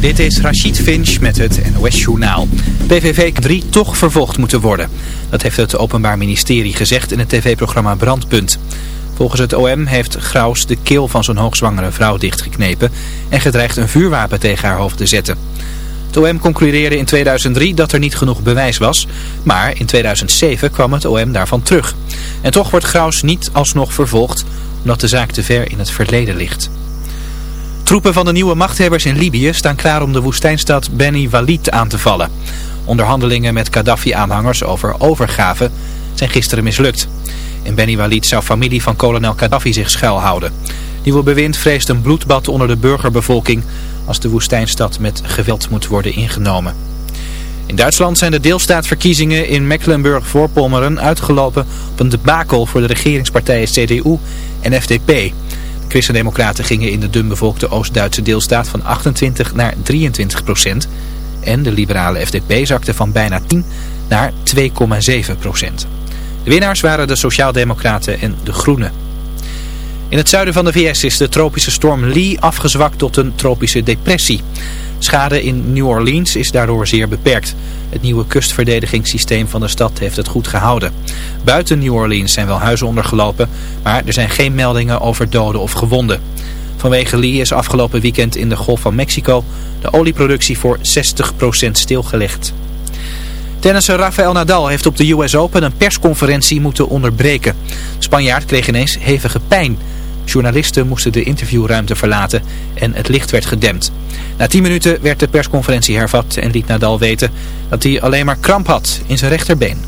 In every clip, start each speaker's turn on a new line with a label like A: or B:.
A: Dit is Rachid Finch met het NOS Journaal. PVV 3 toch vervolgd moeten worden. Dat heeft het Openbaar Ministerie gezegd in het tv-programma Brandpunt. Volgens het OM heeft Graus de keel van zijn hoogzwangere vrouw dichtgeknepen... en gedreigd een vuurwapen tegen haar hoofd te zetten. Het OM concludeerde in 2003 dat er niet genoeg bewijs was... maar in 2007 kwam het OM daarvan terug. En toch wordt Graus niet alsnog vervolgd... omdat de zaak te ver in het verleden ligt. Troepen van de nieuwe machthebbers in Libië staan klaar om de woestijnstad Beni Walid aan te vallen. Onderhandelingen met Gaddafi-aanhangers over overgave zijn gisteren mislukt. In Beni Walid zou familie van kolonel Gaddafi zich schuilhouden. Nieuwe bewind vreest een bloedbad onder de burgerbevolking als de woestijnstad met geweld moet worden ingenomen. In Duitsland zijn de deelstaatverkiezingen in Mecklenburg-Voorpommeren uitgelopen op een debakel voor de regeringspartijen CDU en FDP. Christendemocraten gingen in de dunbevolkte Oost-Duitse deelstaat van 28 naar 23 procent. En de liberale FDP zakte van bijna 10 naar 2,7 procent. De winnaars waren de Sociaaldemocraten en de Groenen. In het zuiden van de VS is de tropische storm Lee afgezwakt tot een tropische depressie. Schade in New Orleans is daardoor zeer beperkt. Het nieuwe kustverdedigingssysteem van de stad heeft het goed gehouden. Buiten New Orleans zijn wel huizen ondergelopen, maar er zijn geen meldingen over doden of gewonden. Vanwege Lee is afgelopen weekend in de Golf van Mexico de olieproductie voor 60% stilgelegd. Tennisser Rafael Nadal heeft op de US Open een persconferentie moeten onderbreken. Spanjaard kreeg ineens hevige pijn. Journalisten moesten de interviewruimte verlaten en het licht werd gedempt. Na 10 minuten werd de persconferentie hervat en liet Nadal weten dat hij alleen maar kramp had in zijn rechterbeen.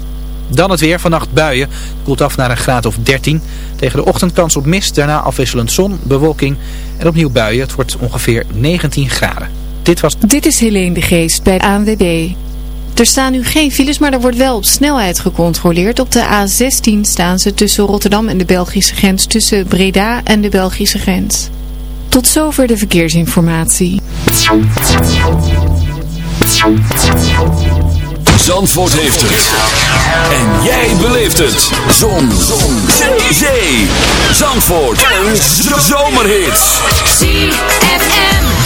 A: Dan het weer, vannacht buien, koelt af naar een graad of 13. Tegen de ochtend kans op mist, daarna afwisselend zon, bewolking en opnieuw buien. Het wordt ongeveer 19 graden. Dit was...
B: Dit is Helene de Geest bij ANWB. Er staan nu geen files, maar er wordt wel op snelheid gecontroleerd. Op de A16 staan ze tussen Rotterdam en de Belgische grens, tussen Breda en de Belgische grens. Tot zover de verkeersinformatie.
C: Zandvoort heeft het. En jij beleeft het. Zon. Zon. Zee. Zandvoort. Een zomerhit.
D: ZFM.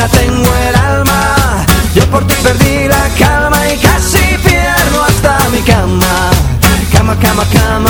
E: pena tengo el alma. Yo por ti perdí la calma y casi pierdo hasta mi cama. Cama, cama, cama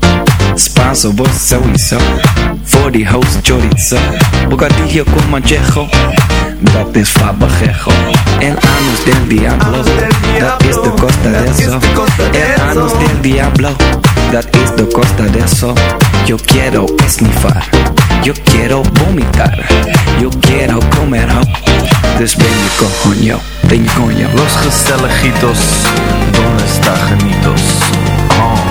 F: Spanso, vos sowieso. Voor die host chorizo. Bocadillo con manchejo. Dat is fabajejo. El anus del diablo. Dat is de costa de eso. El anus del diablo. Dat is de costa de eso. Yo quiero esnifar. Yo quiero vomitar. Yo quiero comer ho. Dus ben je coño. Ben je coño.
G: Los Gestelejitos, ¿dónde está? Oh.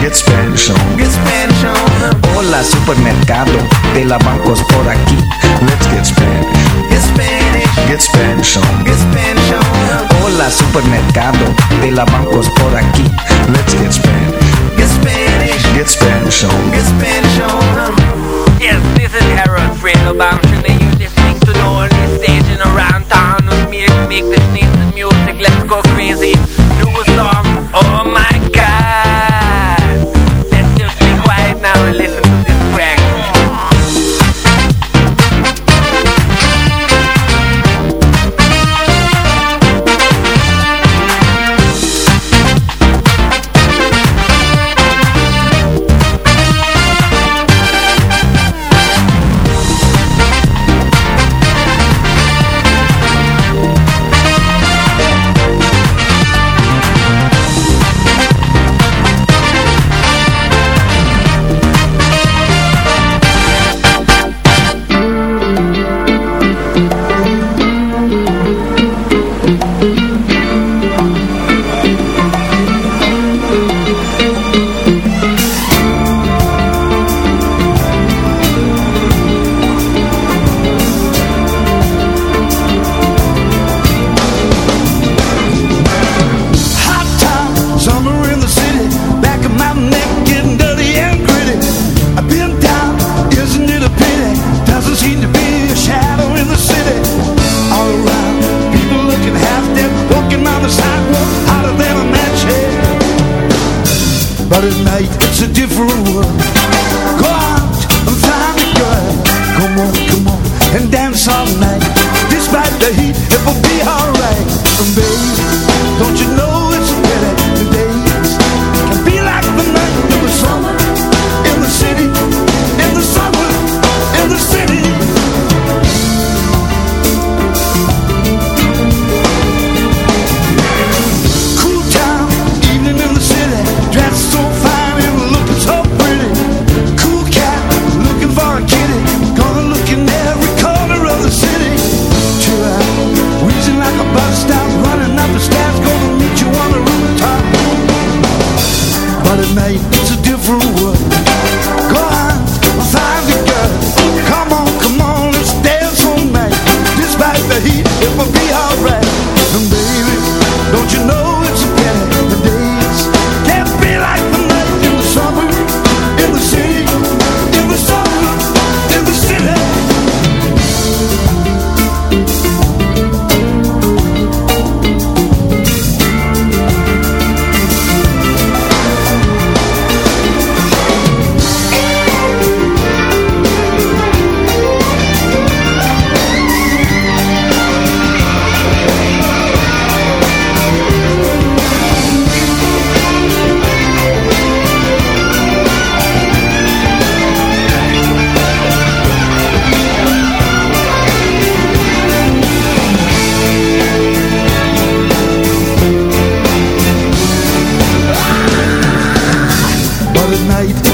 G: Get Spanish on.
E: Get Spanish.
F: Hola, supermercado. De la bancos por aquí.
G: Let's get Spanish.
E: Get Spanish.
G: Get Spanish on.
F: Hola, supermercado. De la bancos por aquí.
G: Let's get Spanish.
E: Get Spanish.
G: Get Spanish on.
E: Get Spanish.
H: Yes, this is Harold Fredelbaum. Should they use this thing to know all this stage in around town? and make this nice music. Let's go crazy. Do a song. Oh my.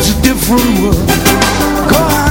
E: It's a different world. Go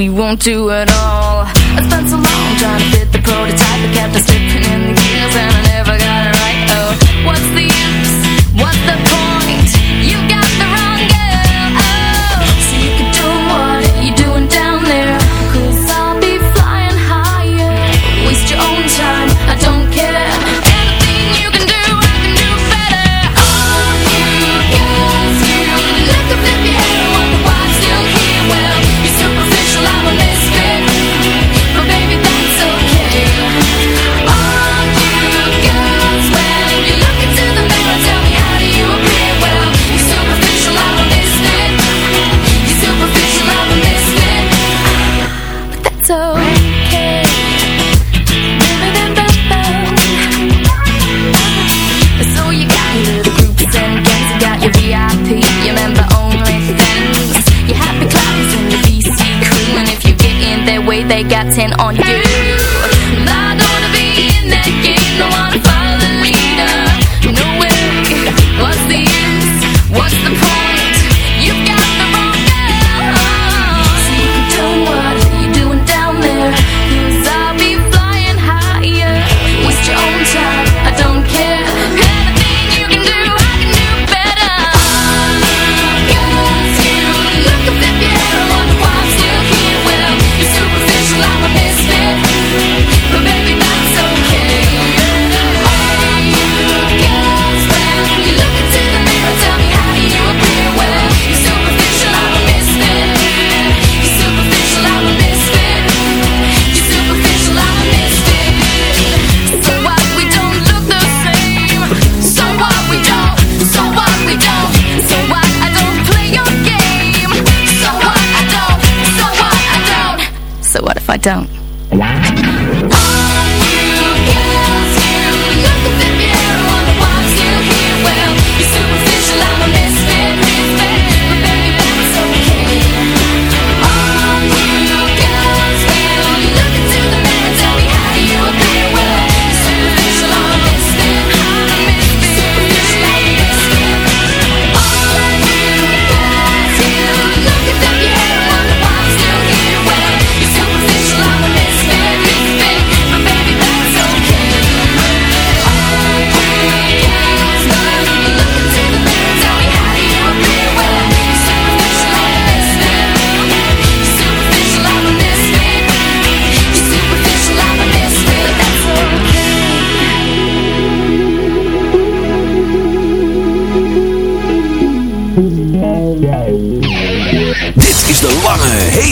I: we won't do it